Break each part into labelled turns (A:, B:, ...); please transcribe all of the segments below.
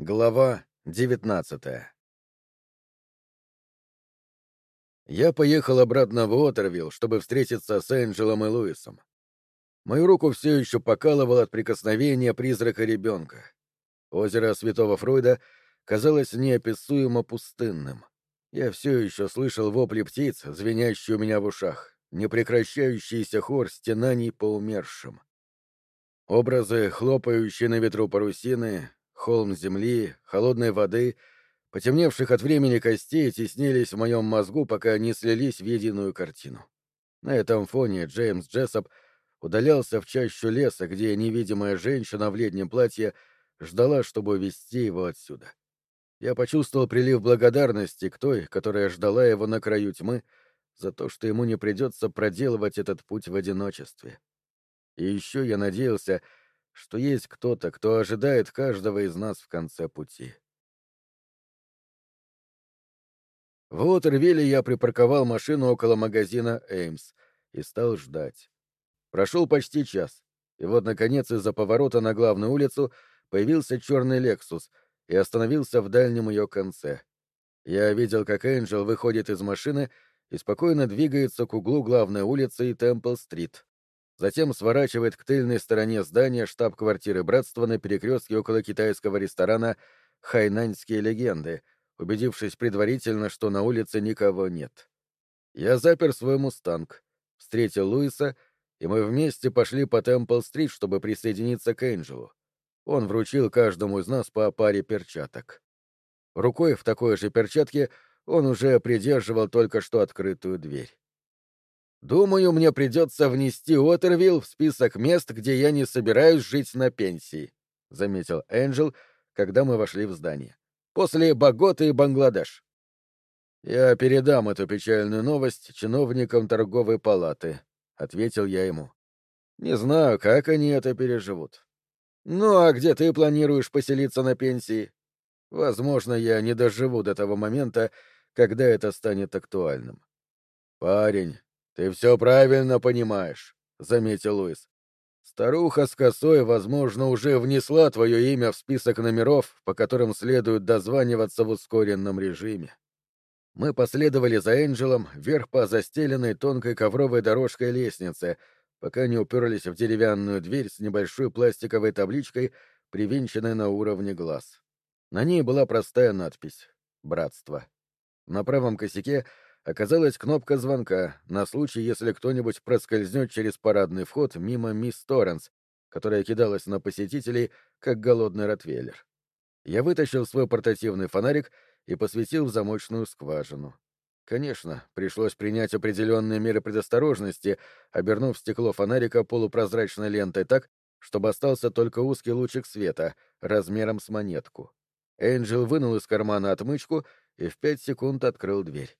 A: Глава девятнадцатая Я поехал обратно в Уотервилл, чтобы встретиться с Энджелом и Луисом. Мою руку все еще покалывал от прикосновения призрака ребенка. Озеро Святого Фройда казалось неописуемо пустынным. Я все еще слышал вопли птиц, звенящие у меня в ушах, непрекращающийся хор стенаний по умершим. Образы, хлопающие на ветру парусины, холм земли, холодной воды, потемневших от времени костей, теснились в моем мозгу, пока не слились в единую картину. На этом фоне Джеймс Джессоп удалялся в чащу леса, где невидимая женщина в летнем платье ждала, чтобы увезти его отсюда. Я почувствовал прилив благодарности к той, которая ждала его на краю тьмы, за то, что ему не придется проделывать этот путь в одиночестве. И еще я надеялся, что есть кто-то, кто ожидает каждого из нас в конце пути. В Уотервилле я припарковал машину около магазина «Эймс» и стал ждать. Прошел почти час, и вот, наконец, из-за поворота на главную улицу появился черный «Лексус» и остановился в дальнем ее конце. Я видел, как Энджел выходит из машины и спокойно двигается к углу главной улицы и Темпл-стрит затем сворачивает к тыльной стороне здания штаб-квартиры братства на перекрестке около китайского ресторана «Хайнаньские легенды», убедившись предварительно, что на улице никого нет. Я запер свой мустанг, встретил Луиса, и мы вместе пошли по Темпл-стрит, чтобы присоединиться к Энджелу. Он вручил каждому из нас по паре перчаток. Рукой в такой же перчатке он уже придерживал только что открытую дверь. Думаю, мне придется внести Уотервилл в список мест, где я не собираюсь жить на пенсии, — заметил Энджел, когда мы вошли в здание. После Боготы и Бангладеш. Я передам эту печальную новость чиновникам торговой палаты, — ответил я ему. Не знаю, как они это переживут. Ну а где ты планируешь поселиться на пенсии? Возможно, я не доживу до того момента, когда это станет актуальным. Парень, «Ты все правильно понимаешь», — заметил Луис. «Старуха с косой, возможно, уже внесла твое имя в список номеров, по которым следует дозваниваться в ускоренном режиме». Мы последовали за Энджелом вверх по застеленной тонкой ковровой дорожкой лестнице, пока не уперлись в деревянную дверь с небольшой пластиковой табличкой, привинченной на уровне глаз. На ней была простая надпись «Братство». На правом косяке — оказалась кнопка звонка на случай, если кто-нибудь проскользнет через парадный вход мимо мисс Торренс, которая кидалась на посетителей, как голодный ротвейлер. Я вытащил свой портативный фонарик и посветил в замочную скважину. Конечно, пришлось принять определенные меры предосторожности, обернув стекло фонарика полупрозрачной лентой так, чтобы остался только узкий лучик света, размером с монетку. Энджел вынул из кармана отмычку и в пять секунд открыл дверь.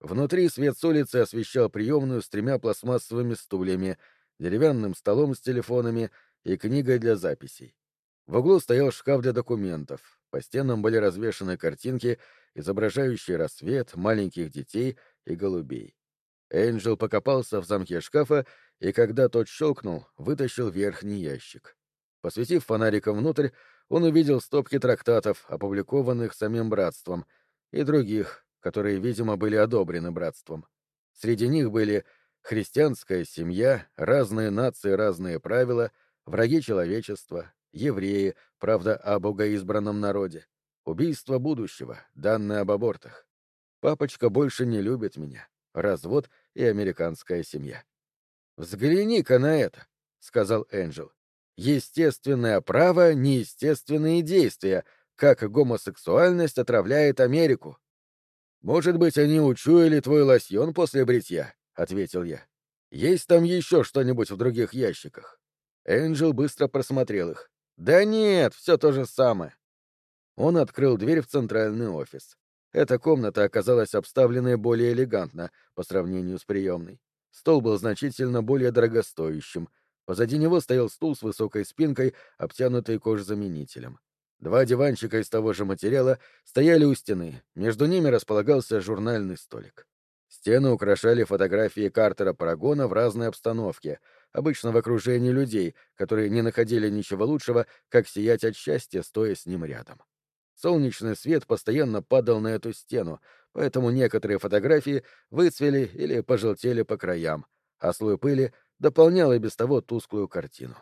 A: Внутри свет с улицы освещал приемную с тремя пластмассовыми стульями, деревянным столом с телефонами и книгой для записей. В углу стоял шкаф для документов. По стенам были развешаны картинки, изображающие рассвет, маленьких детей и голубей. Энджел покопался в замке шкафа и, когда тот щелкнул, вытащил верхний ящик. Посветив фонариком внутрь, он увидел стопки трактатов, опубликованных самим братством, и других, которые, видимо, были одобрены братством. Среди них были христианская семья, разные нации, разные правила, враги человечества, евреи, правда о богоизбранном народе, убийство будущего, данные об абортах. Папочка больше не любит меня, развод и американская семья. «Взгляни-ка на это», — сказал Энджел. «Естественное право, неестественные действия, как гомосексуальность отравляет Америку». «Может быть, они учуяли твой лосьон после бритья?» — ответил я. «Есть там еще что-нибудь в других ящиках?» Энджел быстро просмотрел их. «Да нет, все то же самое». Он открыл дверь в центральный офис. Эта комната оказалась обставленной более элегантно по сравнению с приемной. Стол был значительно более дорогостоящим. Позади него стоял стул с высокой спинкой, обтянутый кожзаменителем. Два диванчика из того же материала стояли у стены, между ними располагался журнальный столик. Стены украшали фотографии Картера Парагона в разной обстановке, обычно в окружении людей, которые не находили ничего лучшего, как сиять от счастья, стоя с ним рядом. Солнечный свет постоянно падал на эту стену, поэтому некоторые фотографии выцвели или пожелтели по краям, а слой пыли дополнял и без того тусклую картину.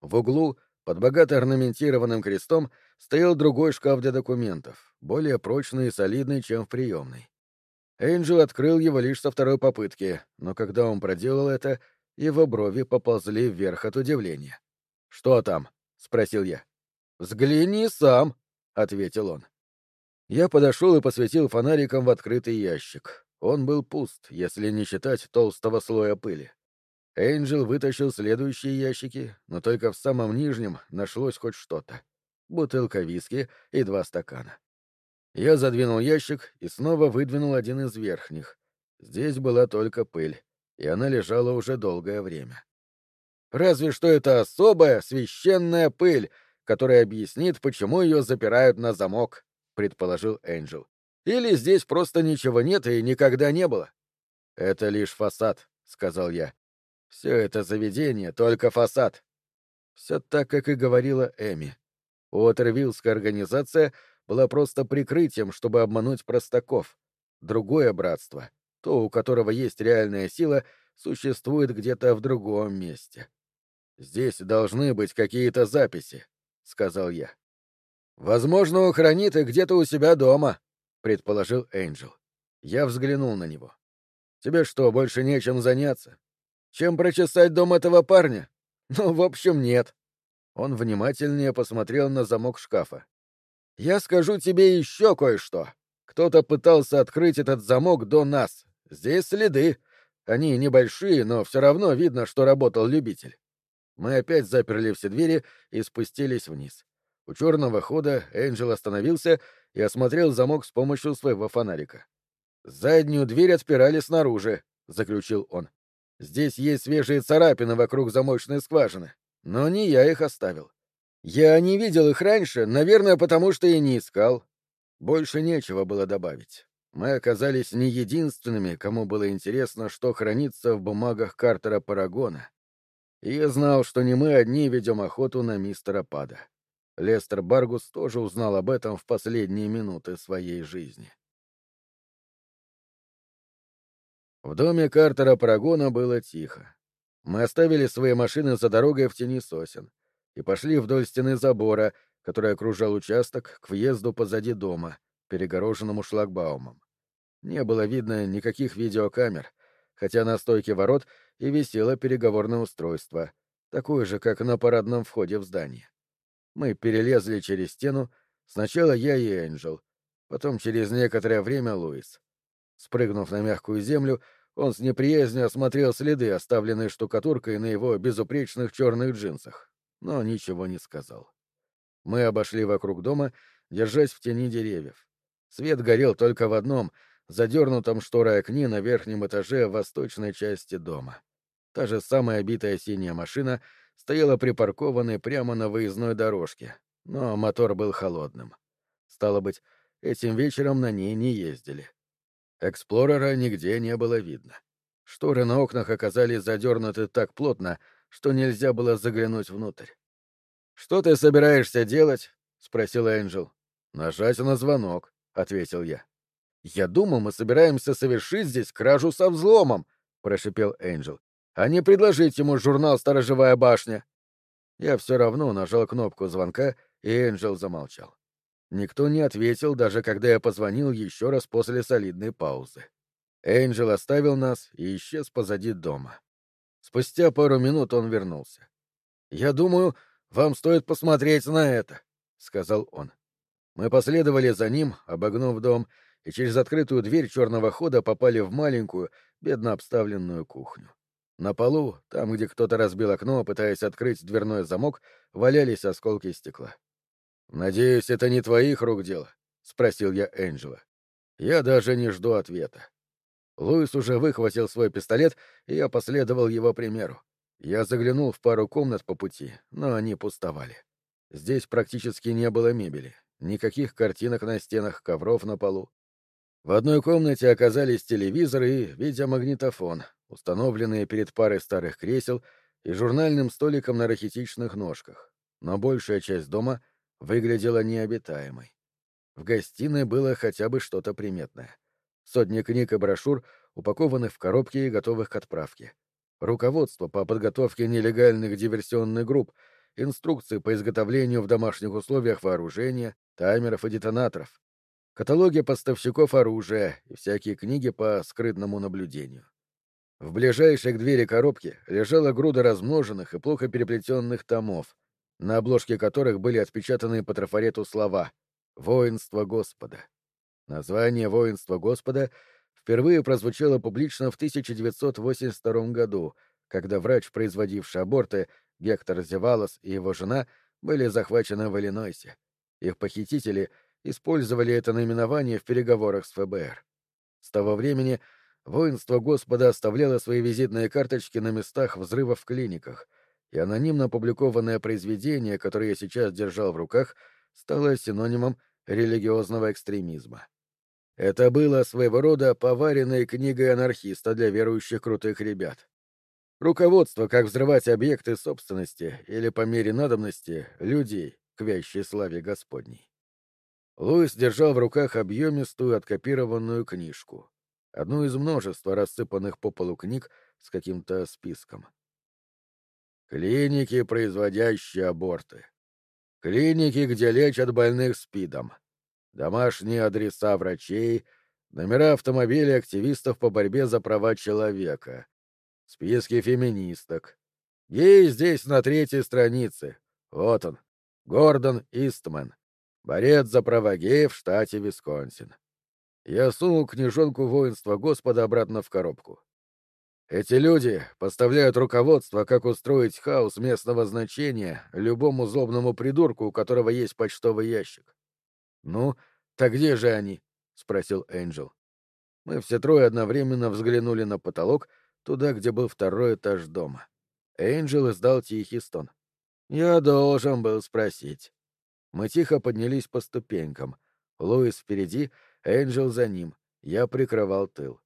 A: В углу, под богато орнаментированным крестом, стоял другой шкаф для документов, более прочный и солидный, чем в приемной. Энджел открыл его лишь со второй попытки, но когда он проделал это, его брови поползли вверх от удивления. «Что там?» — спросил я. «Взгляни сам», — ответил он. Я подошел и посветил фонариком в открытый ящик. Он был пуст, если не считать толстого слоя пыли. Энджел вытащил следующие ящики, но только в самом нижнем нашлось хоть что-то. Бутылка виски и два стакана. Я задвинул ящик и снова выдвинул один из верхних. Здесь была только пыль, и она лежала уже долгое время. Разве что это особая священная пыль, которая объяснит, почему ее запирают на замок, предположил Энджел. Или здесь просто ничего нет и никогда не было. Это лишь фасад, сказал я. Все это заведение — только фасад. Все так, как и говорила Эми. Уотервиллская организация была просто прикрытием, чтобы обмануть простаков. Другое братство, то, у которого есть реальная сила, существует где-то в другом месте. «Здесь должны быть какие-то записи», — сказал я. «Возможно, он хранит их где-то у себя дома», — предположил Энджел. Я взглянул на него. «Тебе что, больше нечем заняться? Чем прочесать дом этого парня? Ну, в общем, нет. Он внимательнее посмотрел на замок шкафа. Я скажу тебе еще кое-что. Кто-то пытался открыть этот замок до нас. Здесь следы. Они небольшие, но все равно видно, что работал любитель. Мы опять заперли все двери и спустились вниз. У черного хода Энджел остановился и осмотрел замок с помощью своего фонарика. «Заднюю дверь отпирали снаружи», — заключил он. Здесь есть свежие царапины вокруг замочной скважины, но не я их оставил. Я не видел их раньше, наверное, потому что и не искал. Больше нечего было добавить. Мы оказались не единственными, кому было интересно, что хранится в бумагах Картера Парагона. И я знал, что не мы одни ведем охоту на мистера Пада. Лестер Баргус тоже узнал об этом в последние минуты своей жизни. В доме Картера Парагона было тихо. Мы оставили свои машины за дорогой в тени сосен и пошли вдоль стены забора, который окружал участок, к въезду позади дома, перегороженному шлагбаумом. Не было видно никаких видеокамер, хотя на стойке ворот и висело переговорное устройство, такое же, как на парадном входе в здание. Мы перелезли через стену, сначала я и Энджел, потом через некоторое время Луис. Спрыгнув на мягкую землю, он с неприязнью осмотрел следы, оставленные штукатуркой на его безупречных черных джинсах, но ничего не сказал. Мы обошли вокруг дома, держась в тени деревьев. Свет горел только в одном, задернутом шторой окне на верхнем этаже восточной части дома. Та же самая битая синяя машина стояла припаркованной прямо на выездной дорожке, но мотор был холодным. Стало быть, этим вечером на ней не ездили. Эксплорера нигде не было видно. Шторы на окнах оказались задернуты так плотно, что нельзя было заглянуть внутрь. «Что ты собираешься делать?» — спросил Энджел. «Нажать на звонок», — ответил я. «Я думал, мы собираемся совершить здесь кражу со взломом», — прошипел Энджел, «а не предложить ему журнал «Сторожевая башня». Я все равно нажал кнопку звонка, и Энджел замолчал. Никто не ответил, даже когда я позвонил еще раз после солидной паузы. Энджел оставил нас и исчез позади дома. Спустя пару минут он вернулся. «Я думаю, вам стоит посмотреть на это», — сказал он. Мы последовали за ним, обогнув дом, и через открытую дверь черного хода попали в маленькую, бедно обставленную кухню. На полу, там, где кто-то разбил окно, пытаясь открыть дверной замок, валялись осколки стекла. «Надеюсь, это не твоих рук дело?» — спросил я Энджела. Я даже не жду ответа. Луис уже выхватил свой пистолет, и я последовал его примеру. Я заглянул в пару комнат по пути, но они пустовали. Здесь практически не было мебели, никаких картинок на стенах, ковров на полу. В одной комнате оказались телевизор и видеомагнитофон, установленные перед парой старых кресел и журнальным столиком на рахитичных ножках. Но большая часть дома — выглядела необитаемой. В гостиной было хотя бы что-то приметное. Сотни книг и брошюр, упакованных в коробки и готовых к отправке. Руководство по подготовке нелегальных диверсионных групп, инструкции по изготовлению в домашних условиях вооружения, таймеров и детонаторов, каталоги поставщиков оружия и всякие книги по скрытному наблюдению. В ближайшей к двери коробки лежала груда размноженных и плохо переплетенных томов, на обложке которых были отпечатаны по трафарету слова «Воинство Господа». Название «Воинство Господа» впервые прозвучало публично в 1982 году, когда врач, производивший аборты, Гектор Зевалос и его жена были захвачены в Иллинойсе. Их похитители использовали это наименование в переговорах с ФБР. С того времени воинство Господа оставляло свои визитные карточки на местах взрывов в клиниках, и анонимно опубликованное произведение, которое я сейчас держал в руках, стало синонимом религиозного экстремизма. Это было своего рода поваренной книгой анархиста для верующих крутых ребят. Руководство, как взрывать объекты собственности или по мере надобности людей к вящей славе Господней. Луис держал в руках объемистую откопированную книжку, одну из множества рассыпанных по полу книг с каким-то списком. Клиники, производящие аборты. Клиники, где лечат больных СПИДом. Домашние адреса врачей, номера автомобилей активистов по борьбе за права человека, списки феминисток. Гей здесь на третьей странице. Вот он, Гордон Истман, борец за права геев в штате Висконсин. Я сунул книжонку воинства Господа обратно в коробку. Эти люди поставляют руководство, как устроить хаос местного значения любому злобному придурку, у которого есть почтовый ящик. «Ну, так где же они?» — спросил Энджел. Мы все трое одновременно взглянули на потолок, туда, где был второй этаж дома. Энджел издал тихий стон. «Я должен был спросить». Мы тихо поднялись по ступенькам. Луис впереди, Энджел за ним. Я прикрывал тыл.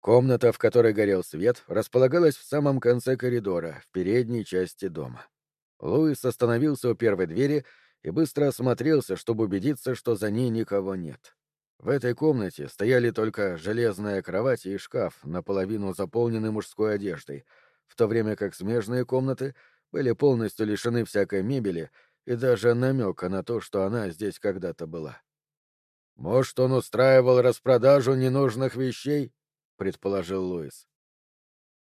A: Комната, в которой горел свет, располагалась в самом конце коридора, в передней части дома. Луис остановился у первой двери и быстро осмотрелся, чтобы убедиться, что за ней никого нет. В этой комнате стояли только железная кровать и шкаф, наполовину заполненный мужской одеждой, в то время как смежные комнаты были полностью лишены всякой мебели и даже намека на то, что она здесь когда-то была. «Может, он устраивал распродажу ненужных вещей?» — предположил Луис.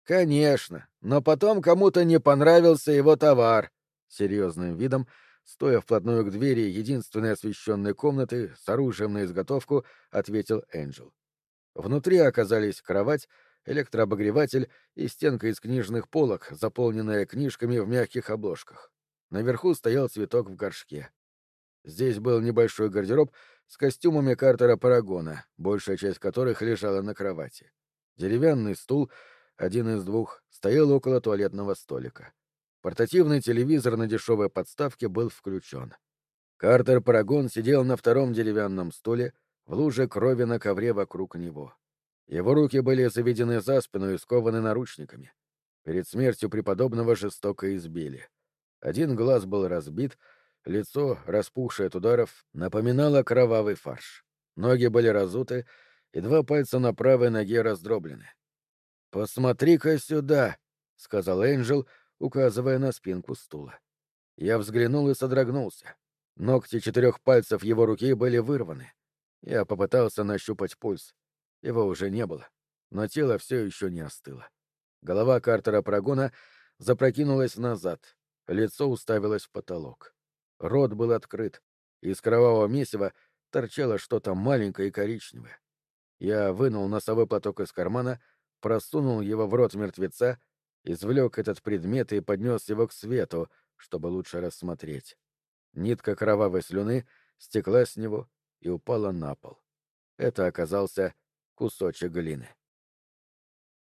A: «Конечно, но потом кому-то не понравился его товар», — серьезным видом стоя вплотную к двери единственной освещенной комнаты с оружием на изготовку, ответил Энджел. Внутри оказались кровать, электрообогреватель и стенка из книжных полок, заполненная книжками в мягких обложках. Наверху стоял цветок в горшке. Здесь был небольшой гардероб с костюмами Картера Парагона, большая часть которых лежала на кровати. Деревянный стул, один из двух, стоял около туалетного столика. Портативный телевизор на дешевой подставке был включен. Картер Парагон сидел на втором деревянном стуле, в луже крови на ковре вокруг него. Его руки были заведены за спину и скованы наручниками. Перед смертью преподобного жестоко избили. Один глаз был разбит, лицо, распухшее от ударов, напоминало кровавый фарш. Ноги были разуты, и два пальца на правой ноге раздроблены. «Посмотри-ка сюда!» — сказал Энджел, — указывая на спинку стула. Я взглянул и содрогнулся. Ногти четырех пальцев его руки были вырваны. Я попытался нащупать пульс. Его уже не было, но тело все еще не остыло. Голова Картера Прогона запрокинулась назад, лицо уставилось в потолок. Рот был открыт, из кровавого месива торчало что-то маленькое и коричневое. Я вынул носовой платок из кармана, просунул его в рот мертвеца извлек этот предмет и поднес его к свету, чтобы лучше рассмотреть. Нитка кровавой слюны стекла с него и упала на пол. Это оказался кусочек глины.